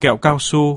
kẹo cao su,